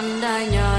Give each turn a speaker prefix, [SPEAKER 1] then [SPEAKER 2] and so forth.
[SPEAKER 1] Andainya